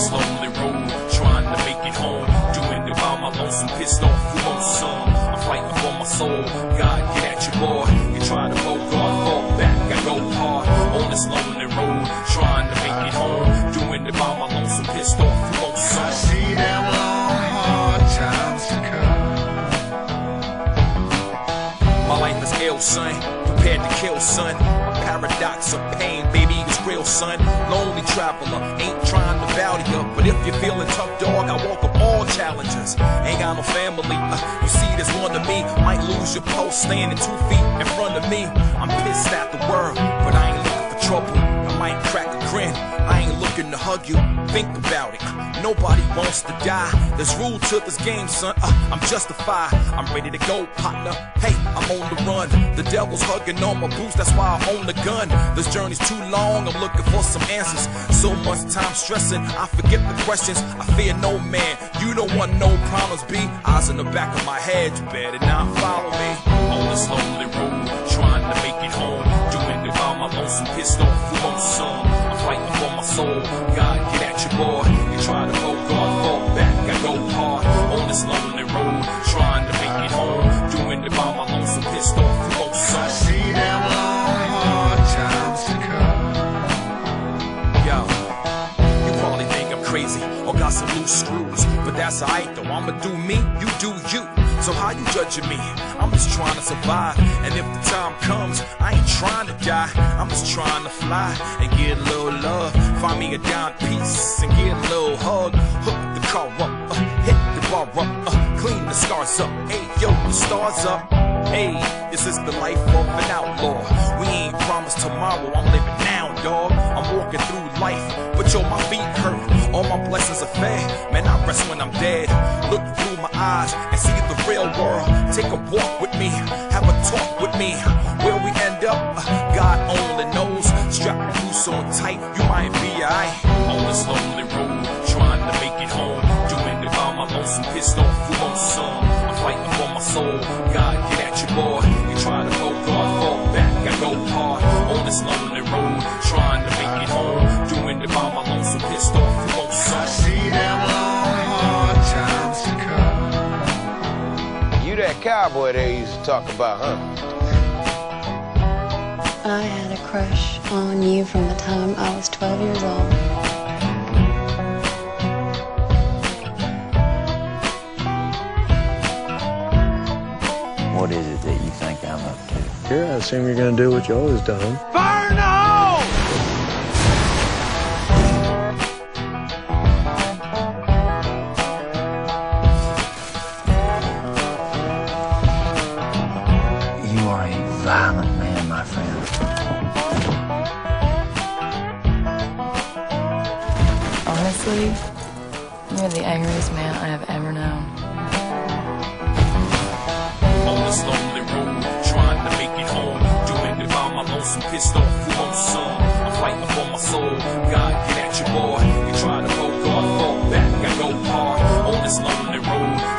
this lonely road, trying to make it home. Doing it by my lonesome, pissed off, who son. I'm fighting for my soul. God, get at your boy. You try to go God, fall back. I go hard on this lonely road, trying to make it home. Doing it by my lonesome, pissed off, who son. I see them long, hard times to come. My life is ill, son. Prepared to kill, son. A paradox of pain, baby, it's real, son. Lonely traveler, ain't but if you're feeling tough, dog, I walk up all challenges. Ain't got no family. Uh, you see this one to me. Might lose your post standing two feet in front of me. I'm pissed at the world, but I ain't looking for trouble. I might crack grin. I ain't looking to hug you. Think about it. Nobody wants to die. There's rule to this game, son. Uh, I'm justified. I'm ready to go, partner. Hey, I'm on the run. The devil's hugging on my boots. That's why I own the gun. This journey's too long. I'm looking for some answers. So much time stressing. I forget the questions. I fear no man. You don't want no problems, B. Eyes in the back of my head. You better not follow me. On this lonely road, trying to make it home. Doing it by my lonesome, pissed. This lonely road, trying to make it home. Doing it by my lonesome, pissed off. I see them long, hard times to come. Yo, you probably think I'm crazy or got some loose screws, but that's alright though. I'ma do me, you do you. So how you judging me? I'm just trying to survive, and if the time comes, I ain't trying to die. I'm just trying to fly and get a little love. Find me a down piece and get a little hug. Hook the car up, uh, bar up, uh, clean the scars up. Hey yo, the stars up. Hey, this is the life of an outlaw. We ain't promised tomorrow, I'm living now, dog. I'm walking through life, but yo, my feet hurt. All my blessings are fair. Man, I rest when I'm dead. Look through my eyes and see the real world. Take a walk with me, have a talk with me. Where we end up, uh, God only knows. Strap boots on tight, you might be alright. On this lonely by my pissed off, who wants some? I'm fighting for my soul. God, get at your boy. You try to go God, fall back. I go hard on this lonely road, trying to make it home. Doing it by my lonesome, pissed off, who wants I see them long, hard times to come. You that cowboy they used to talk about, huh? I had a crush on you from the time I was 12 years old. here, I assume you're going to do what you always done. Fire now! You are a violent man, my friend. Honestly, you're the angriest man I have ever known. those who pissed off who won't. I'm fighting for my soul. God, get at your boy. You try to poke, God, fall back. I go hard on this lonely road.